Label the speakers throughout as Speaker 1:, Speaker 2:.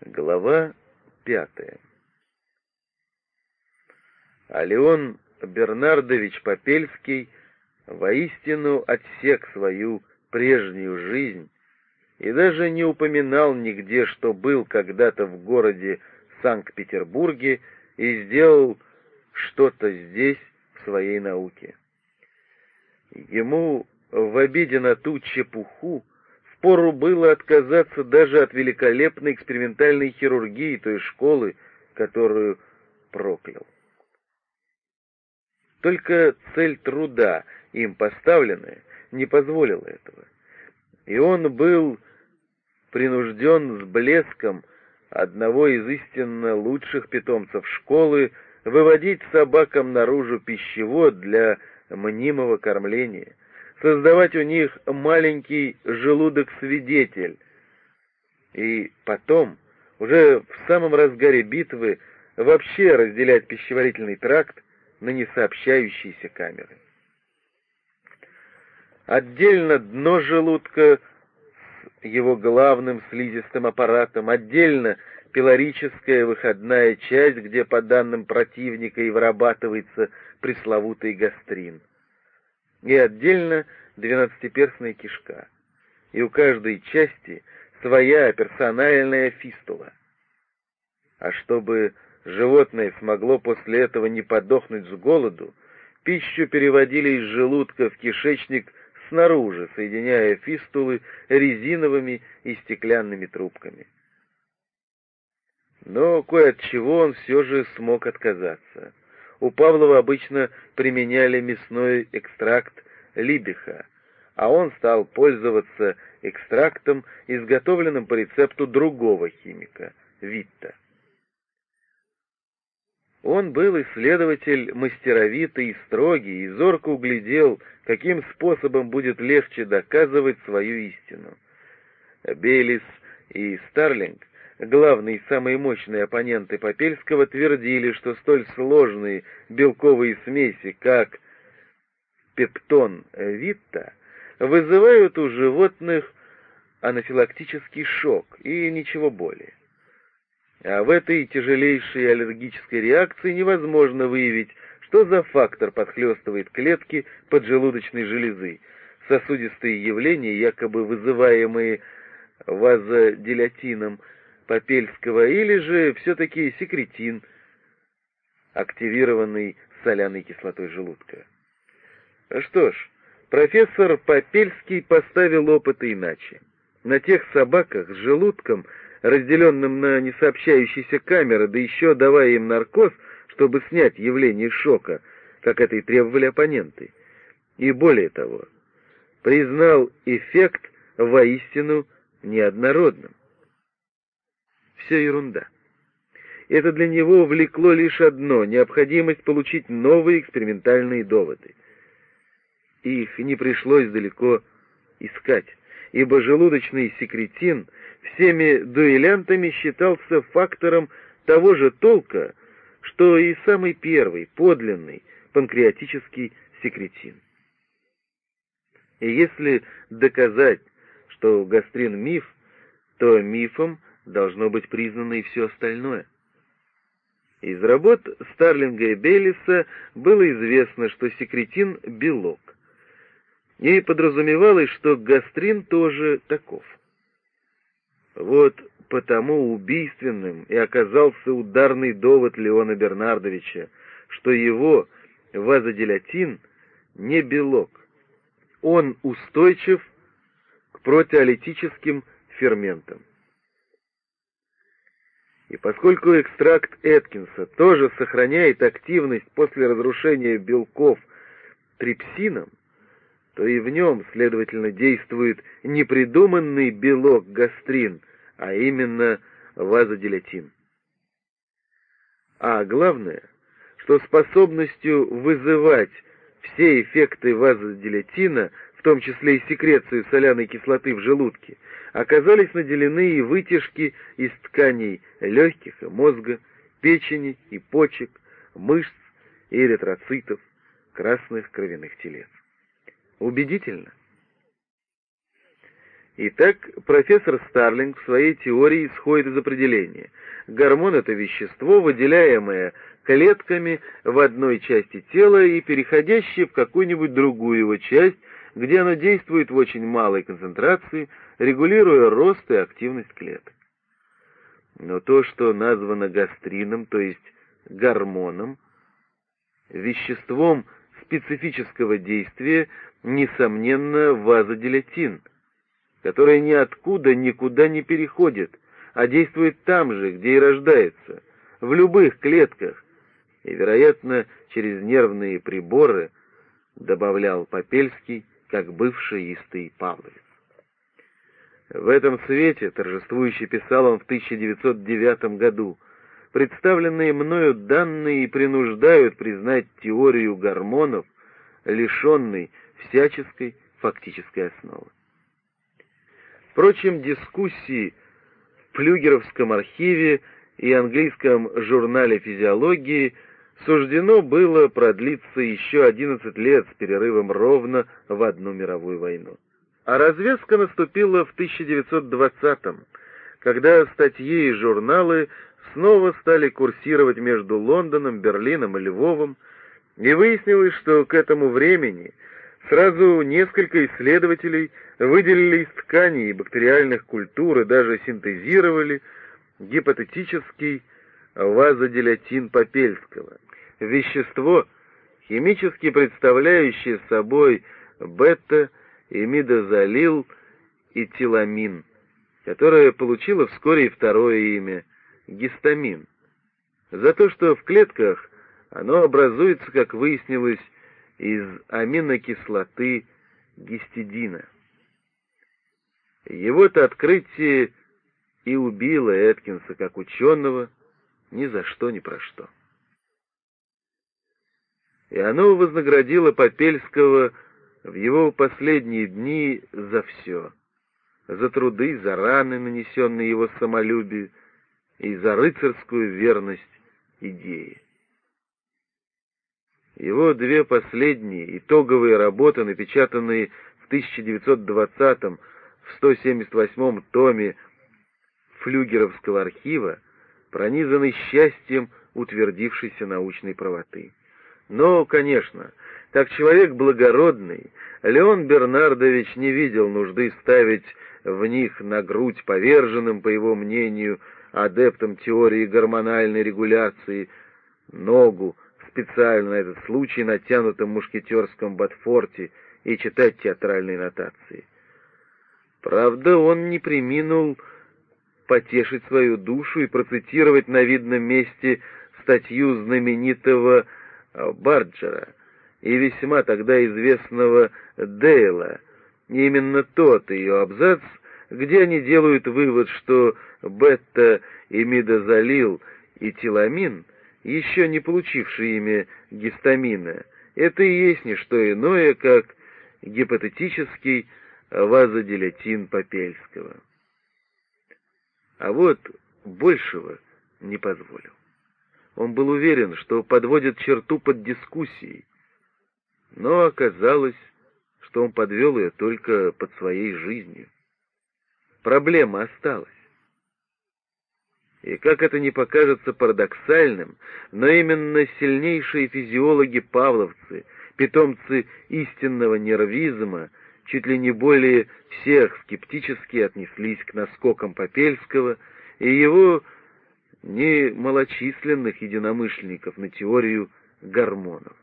Speaker 1: Глава пятая А Леон Бернардович Попельский воистину отсек свою прежнюю жизнь и даже не упоминал нигде, что был когда-то в городе Санкт-Петербурге и сделал что-то здесь в своей науке. Ему в обиде на ту чепуху впору было отказаться даже от великолепной экспериментальной хирургии той школы, которую проклял. Только цель труда, им поставленная, не позволила этого. И он был принужден с блеском одного из истинно лучших питомцев школы выводить собакам наружу пищевод для мнимого кормления, создавать у них маленький желудок-свидетель. И потом, уже в самом разгаре битвы, вообще разделять пищеварительный тракт на несообщающиеся камеры. Отдельно дно желудка с его главным слизистым аппаратом, отдельно пилорическая выходная часть, где, по данным противника, и вырабатывается пресловутый гастрин. И отдельно двенадцатиперстная кишка. И у каждой части своя персональная фистула. А чтобы животное смогло после этого не подохнуть с голоду, пищу переводили из желудка в кишечник снаружи, соединяя фистулы резиновыми и стеклянными трубками. Но кое от чего он все же смог отказаться. У Павлова обычно применяли мясной экстракт либиха, а он стал пользоваться экстрактом, изготовленным по рецепту другого химика, Витта. Он был исследователь мастеровитый и строгий, и зорко углядел, каким способом будет легче доказывать свою истину. Бейлис и Старлинг главные и самые мощные оппоненты Попельского твердили, что столь сложные белковые смеси, как пептон витта, вызывают у животных анафилактический шок и ничего более. А в этой тяжелейшей аллергической реакции невозможно выявить, что за фактор подхлестывает клетки поджелудочной железы, сосудистые явления, якобы вызываемые вазодилатином, Попельского, или же все-таки секретин, активированный соляной кислотой желудка. Что ж, профессор Попельский поставил опыты иначе. На тех собаках с желудком, разделенным на несообщающиеся камеры, да еще давая им наркоз, чтобы снять явление шока, как это и требовали оппоненты. И более того, признал эффект воистину неоднородным все ерунда. Это для него влекло лишь одно — необходимость получить новые экспериментальные доводы. Их не пришлось далеко искать, ибо желудочный секретин всеми дуэлянтами считался фактором того же толка, что и самый первый, подлинный, панкреатический секретин. И если доказать, что гастрин миф, то мифом должно быть признано и все остальное. Из работ Старлинга и Бейлиса было известно, что секретин — белок. И подразумевалось, что гастрин тоже таков. Вот потому убийственным и оказался ударный довод Леона Бернардовича, что его вазодилатин не белок. Он устойчив к протеолитическим ферментам. И поскольку экстракт Эткинса тоже сохраняет активность после разрушения белков трипсином, то и в нем, следовательно, действует не придуманный белок гастрин, а именно вазодилатин. А главное, что способностью вызывать все эффекты вазодилатина, том числе и секрецию соляной кислоты в желудке, оказались наделены и вытяжки из тканей легких и мозга, печени и почек, мышц и эритроцитов, красных кровяных телец. Убедительно? Итак, профессор Старлинг в своей теории исходит из определения. Гормон — это вещество, выделяемое клетками в одной части тела и переходящее в какую-нибудь другую его часть, где оно действует в очень малой концентрации, регулируя рост и активность клеток. Но то, что названо гастрином, то есть гормоном, веществом специфического действия, несомненно, вазодилатин, который ниоткуда никуда не переходит, а действует там же, где и рождается, в любых клетках, и, вероятно, через нервные приборы, добавлял Попельский, как бывший истый Павловец. В этом свете, торжествующе писал он в 1909 году, представленные мною данные принуждают признать теорию гормонов, лишенной всяческой фактической основы. Впрочем, дискуссии в Плюгеровском архиве и английском журнале физиологии суждено было продлиться еще 11 лет с перерывом ровно в одну мировую войну. А развязка наступила в 1920-м, когда статьи и журналы снова стали курсировать между Лондоном, Берлином и Львовом, и выяснилось, что к этому времени сразу несколько исследователей выделили из тканей бактериальных культур и даже синтезировали гипотетический вазодилатин Попельского, вещество, химически представляющее собой бета- имидозолил и тиламин, которое получило вскоре и второе имя — гистамин, за то, что в клетках оно образуется, как выяснилось, из аминокислоты гистидина. Его-то открытие и убило Эткинса как ученого ни за что ни про что. И оно вознаградило Попельского в его последние дни за все. За труды, за раны, нанесенные его самолюбию, и за рыцарскую верность идее. Его две последние итоговые работы, напечатанные в 1920-м в 178-м томе Флюгеровского архива, пронизаны счастьем утвердившейся научной правоты. Но, конечно, как человек благородный, Леон Бернардович не видел нужды ставить в них на грудь поверженным, по его мнению, адептам теории гормональной регуляции, ногу, специально на этот случай натянутом мушкетерском ботфорте, и читать театральные нотации. Правда, он не приминул потешить свою душу и процитировать на видном месте статью знаменитого Барджера и весьма тогда известного Дейла, именно тот ее абзац, где они делают вывод, что бета и мидозолил и тиламин, еще не получившие имя гистамина, это и есть не что иное, как гипотетический вазодилатин Попельского. А вот большего не позволил. Он был уверен, что подводит черту под дискуссией, но оказалось, что он подвел ее только под своей жизнью. Проблема осталась. И как это не покажется парадоксальным, но именно сильнейшие физиологи-павловцы, питомцы истинного нервизма, чуть ли не более всех скептически отнеслись к наскокам Попельского и его немалочисленных единомышленников на теорию гормонов.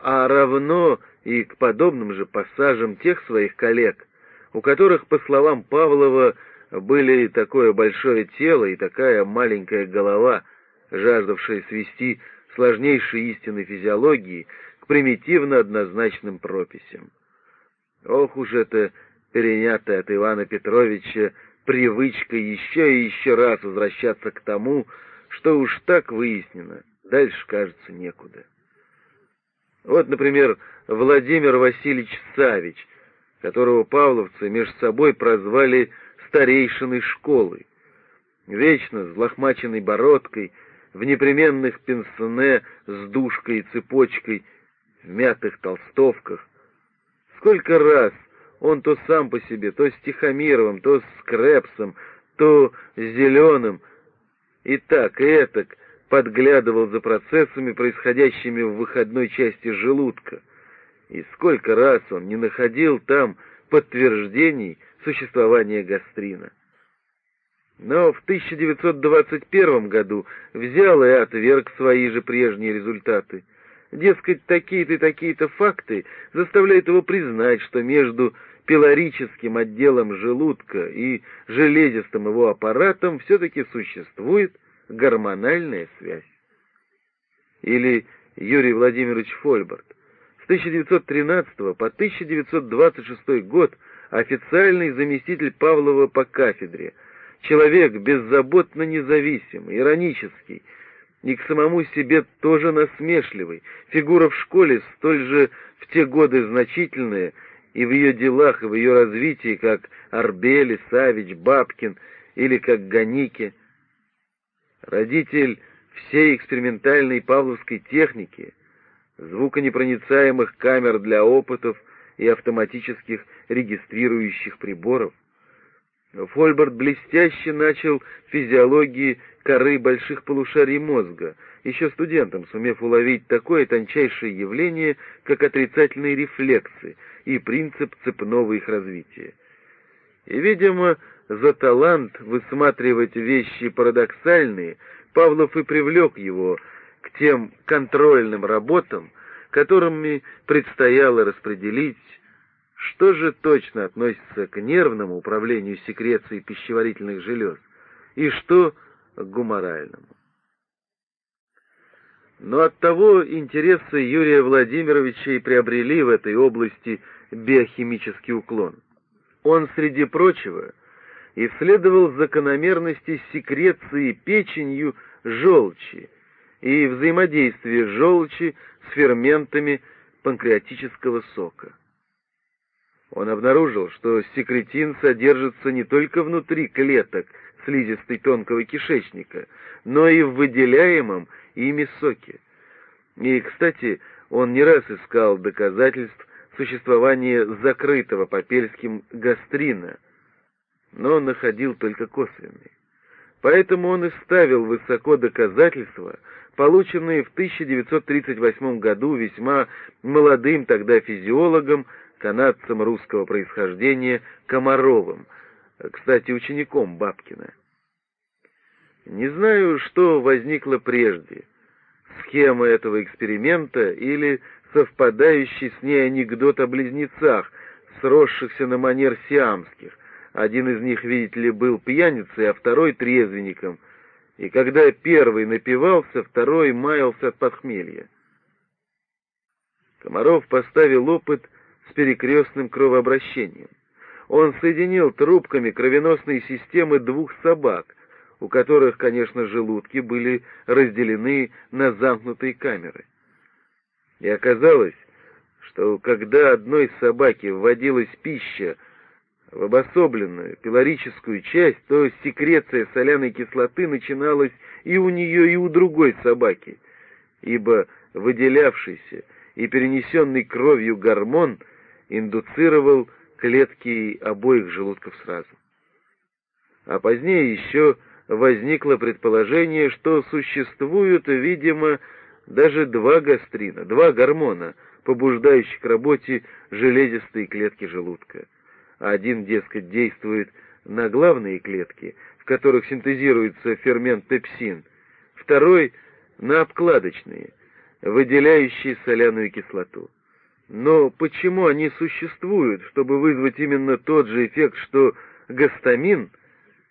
Speaker 1: А равно и к подобным же пассажам тех своих коллег, у которых, по словам Павлова, были такое большое тело и такая маленькая голова, жаждавшая свести сложнейшие истины физиологии к примитивно-однозначным прописям. Ох уж это перенятая от Ивана Петровича привычка еще и еще раз возвращаться к тому, что уж так выяснено, дальше, кажется, некуда. Вот, например, Владимир Васильевич Савич, которого павловцы между собой прозвали старейшиной школы. Вечно с лохмаченной бородкой, в непременных пенсоне с душкой и цепочкой, в мятых толстовках. Сколько раз Он то сам по себе, то с Тихомировым, то с Крепсом, то с Зеленым. И так, и этак подглядывал за процессами, происходящими в выходной части желудка. И сколько раз он не находил там подтверждений существования гастрина. Но в 1921 году взял и отверг свои же прежние результаты. Дескать, такие-то и такие-то факты заставляют его признать, что между пилорическим отделом желудка и железистым его аппаратом все-таки существует гормональная связь. Или Юрий Владимирович Фольберт. С 1913 по 1926 год официальный заместитель Павлова по кафедре, человек беззаботно независимый, иронический, и к самому себе тоже насмешливый, фигура в школе столь же в те годы значительная и в ее делах, и в ее развитии, как Арбели, Савич, Бабкин или как Ганике. Родитель всей экспериментальной павловской техники, звуконепроницаемых камер для опытов и автоматических регистрирующих приборов, Фольберт блестяще начал физиологии коры больших полушарий мозга, еще студентом сумев уловить такое тончайшее явление, как отрицательные рефлексы и принцип цепного их развития. И, видимо, за талант высматривать вещи парадоксальные Павлов и привлек его к тем контрольным работам, которыми предстояло распределить что же точно относится к нервному управлению секрецией пищеварительных желез и что к гуморальному? Но оттого интересы Юрия Владимировича и приобрели в этой области биохимический уклон. Он, среди прочего, исследовал закономерности секреции печенью желчи и взаимодействия желчи с ферментами панкреатического сока. Он обнаружил, что секретин содержится не только внутри клеток слизистой тонкого кишечника, но и в выделяемом ими соке. И, кстати, он не раз искал доказательств существования закрытого попельским гастрина, но находил только косвенные. Поэтому он и ставил высоко доказательства, полученные в 1938 году весьма молодым тогда физиологом канадцем русского происхождения Комаровым, кстати, учеником Бабкина. Не знаю, что возникло прежде, схема этого эксперимента или совпадающий с ней анекдот о близнецах, сросшихся на манер сиамских. Один из них, видите ли, был пьяницей, а второй — трезвенником, и когда первый напивался, второй маялся от похмелья. Комаров поставил опыт с перекрестным кровообращением. Он соединил трубками кровеносные системы двух собак, у которых, конечно, желудки были разделены на замкнутые камеры. И оказалось, что когда одной собаке вводилась пища в обособленную пилорическую часть, то секреция соляной кислоты начиналась и у нее, и у другой собаки, ибо выделявшийся и перенесенный кровью гормон – индуцировал клетки обоих желудков сразу. А позднее еще возникло предположение, что существуют, видимо, даже два гастрина, два гормона, побуждающих к работе железистые клетки желудка. Один, дескать, действует на главные клетки, в которых синтезируется фермент пепсин, второй — на обкладочные, выделяющие соляную кислоту. Но почему они существуют, чтобы вызвать именно тот же эффект, что гастамин?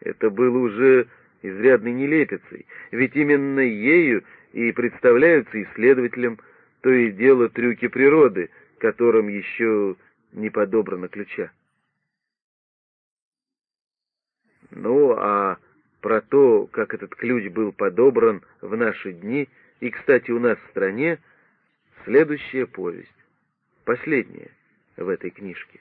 Speaker 1: Это было уже изрядной нелепицей, ведь именно ею и представляются исследователям то и дело трюки природы, которым еще не подобрано ключа. Ну, а про то, как этот ключ был подобран в наши дни, и, кстати, у нас в стране, следующая повесть последнее в этой книжке.